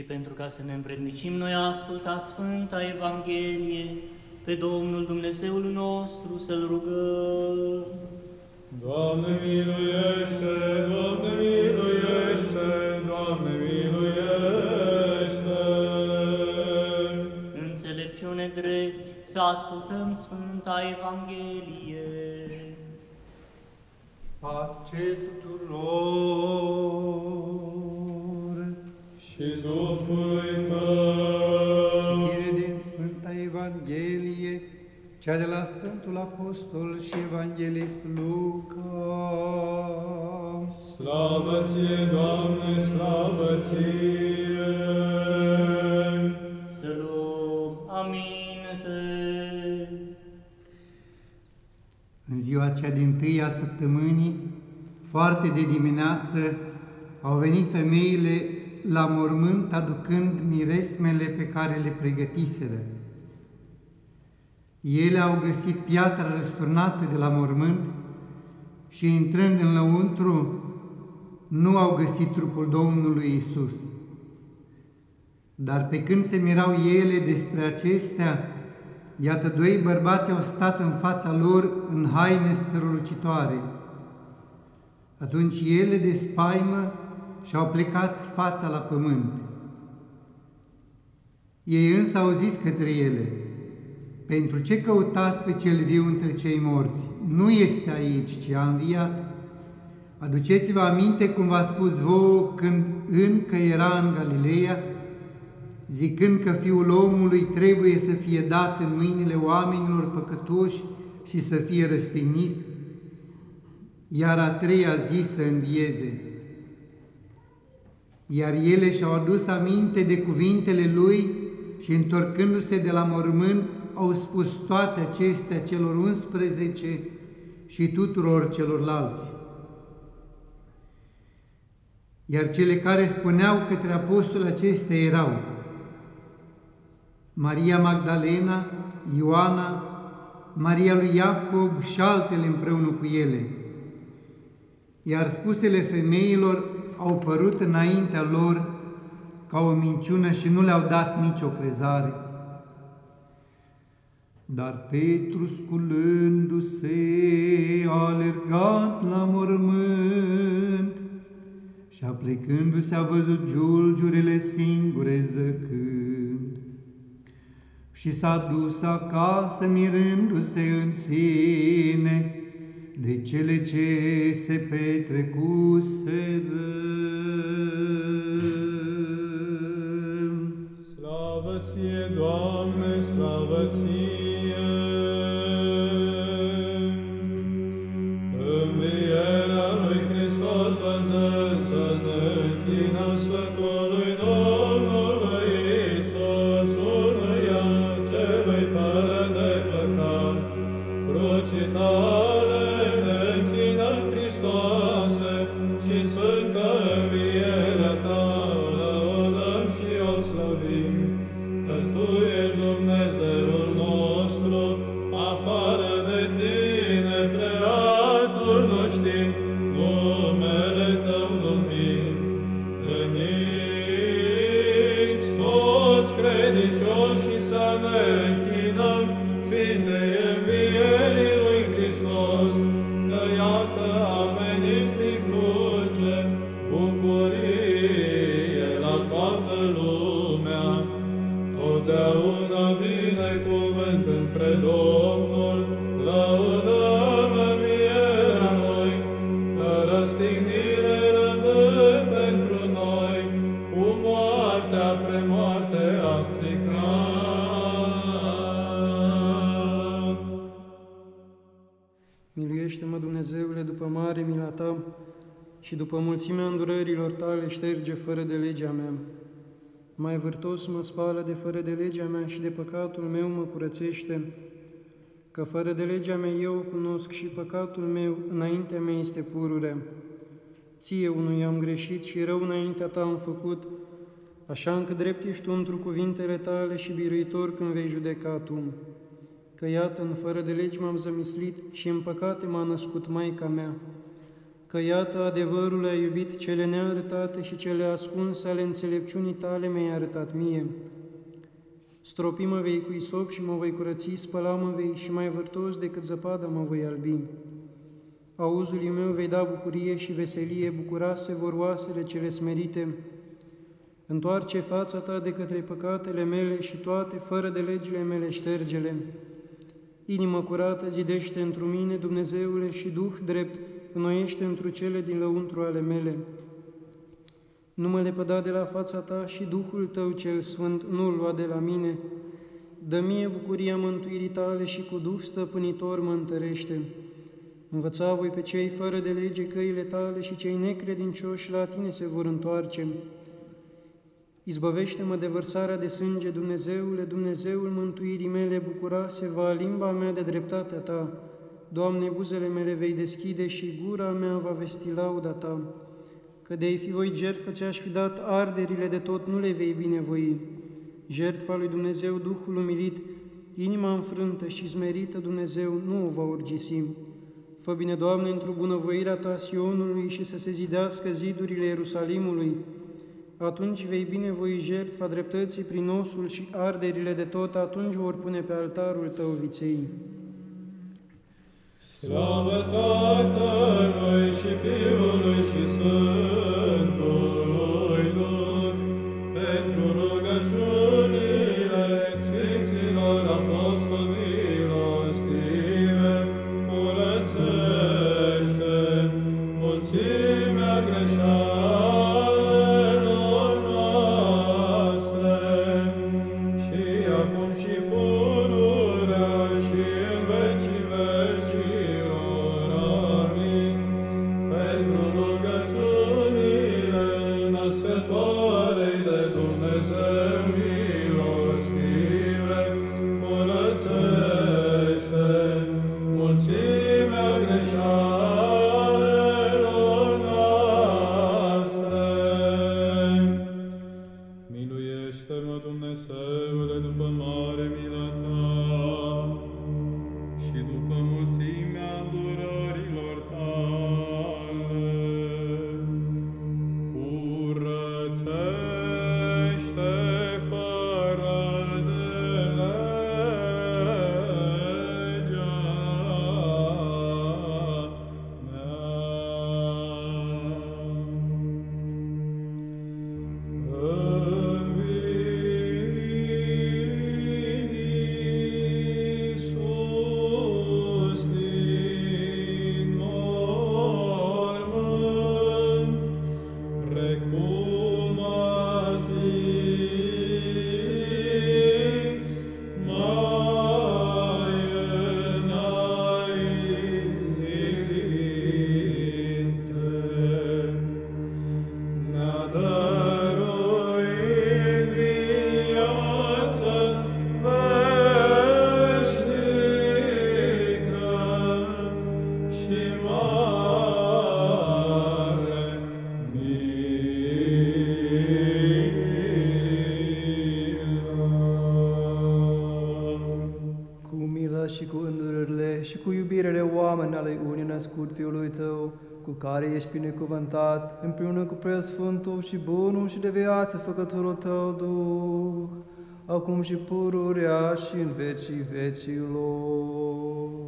și pentru ca să ne împrednicim noi a asculta Sfânta Evanghelie, pe Domnul Dumnezeul nostru să-L rugăm. Doamne miluiește, Doamne miluiește, Doamne miluiește. Înțelepciune drepți, să ascultăm Sfânta Evanghelie. Pace tuturor! Și Duhului Tău. Citire din Sfânta Evanghelie, cea de la Sfântul Apostol și Evanghelist Luca. Slavă ție, Doamne, slavă ție! Să luăm aminte. În ziua cea din tâi a săptămânii, foarte de dimineață, au venit femeile la mormânt aducând miresmele pe care le pregătiseră. Ele au găsit piatra răsturnată de la mormânt și intrând în lăuntru, nu au găsit trupul Domnului Isus. Dar pe când se mirau ele despre acestea, iată doi bărbați au stat în fața lor în haine strălucitoare. Atunci ele de spaimă și-au plecat fața la pământ. Ei însă au zis către ele, Pentru ce căutați pe cel viu între cei morți? Nu este aici, ci a înviat. Aduceți-vă aminte cum v-a spus vouă când încă era în Galileea, zicând că Fiul omului trebuie să fie dat în mâinile oamenilor păcătoși și să fie răstignit, iar a treia zi să învieze. Iar ele și-au adus aminte de cuvintele lui și întorcându-se de la mormânt, au spus toate acestea celor 11 și tuturor celorlalți. Iar cele care spuneau către apostoli acestea erau Maria Magdalena, Ioana, Maria lui Iacob și altele împreună cu ele. Iar spusele femeilor au părut înaintea lor ca o minciună și nu le-au dat nicio crezare. Dar Petru, sculându-se, a alergat la mormânt și aplecându-se a văzut giulgiurile singure zăcând. Și s-a dus acasă mirându-se în sine de cele ce se petrecuseră. Slavă ție, Doamne, slavă ție! Ta și după mulțimea îndurărilor Tale șterge fără de legea mea. Mai vârtos mă spală de fără de legea mea și de păcatul meu mă curățește, că fără de legea mea eu o cunosc și păcatul meu înaintea mea este pururea. Ție unui am greșit și rău înaintea Ta am făcut, așa încât drept ești Tu întru cuvintele Tale și biruitor când vei judeca Tu. Că iată, în fără de legi m-am zămislit și în păcate m-a născut Maica mea. Că iată adevărul a iubit cele nearătate și cele ascunse ale înțelepciunii tale mi-ai arătat mie. Stropi mă vei cu isop și mă voi curăți, spăla mă vei și mai vârtos decât zăpada mă voi albi. Auzului meu vei da bucurie și veselie, bucurase vor oasele cele smerite. Întoarce fața ta de către păcatele mele și toate, fără de legile mele, ștergele. Inimă curată zidește întru mine, Dumnezeule, și Duh drept, înnoiește întru cele din lăuntru ale mele. Nu mă lepăda de la fața ta și Duhul tău cel sfânt nu-l lua de la mine. Dă mie bucuria mântuirii tale și cu Duh stăpânitor mă întărește. Învăța voi pe cei fără de lege căile tale și cei necredincioși la tine se vor întoarce. Izbăvește-mă de vărsarea de sânge, Dumnezeule, Dumnezeul mântuirii mele, bucurase va limba mea de dreptatea Ta. Doamne, buzele mele vei deschide și gura mea va vesti lauda Ta. Că de-ai fi voi jertfă ți-aș fi dat arderile de tot, nu le vei binevoi. Jertfa lui Dumnezeu, Duhul umilit, inima înfrântă și smerită Dumnezeu nu o va urgisi. Fă bine, Doamne, într-o bunăvoirea Ta Sionului și să se zidească zidurile Ierusalimului, atunci vei binevoi jertfa dreptății prin osul și arderile de tot, atunci vor pune pe altarul tău viței. Slavă Tatălui și Fiului și Sfântului îndurările și cu iubirile oameni ale unii născut Fiului Tău, cu care ești binecuvântat, împreună cu preasfântul și bunul și de viață făcătorul Tău, Duh, acum și pururea și în vecii vecilor.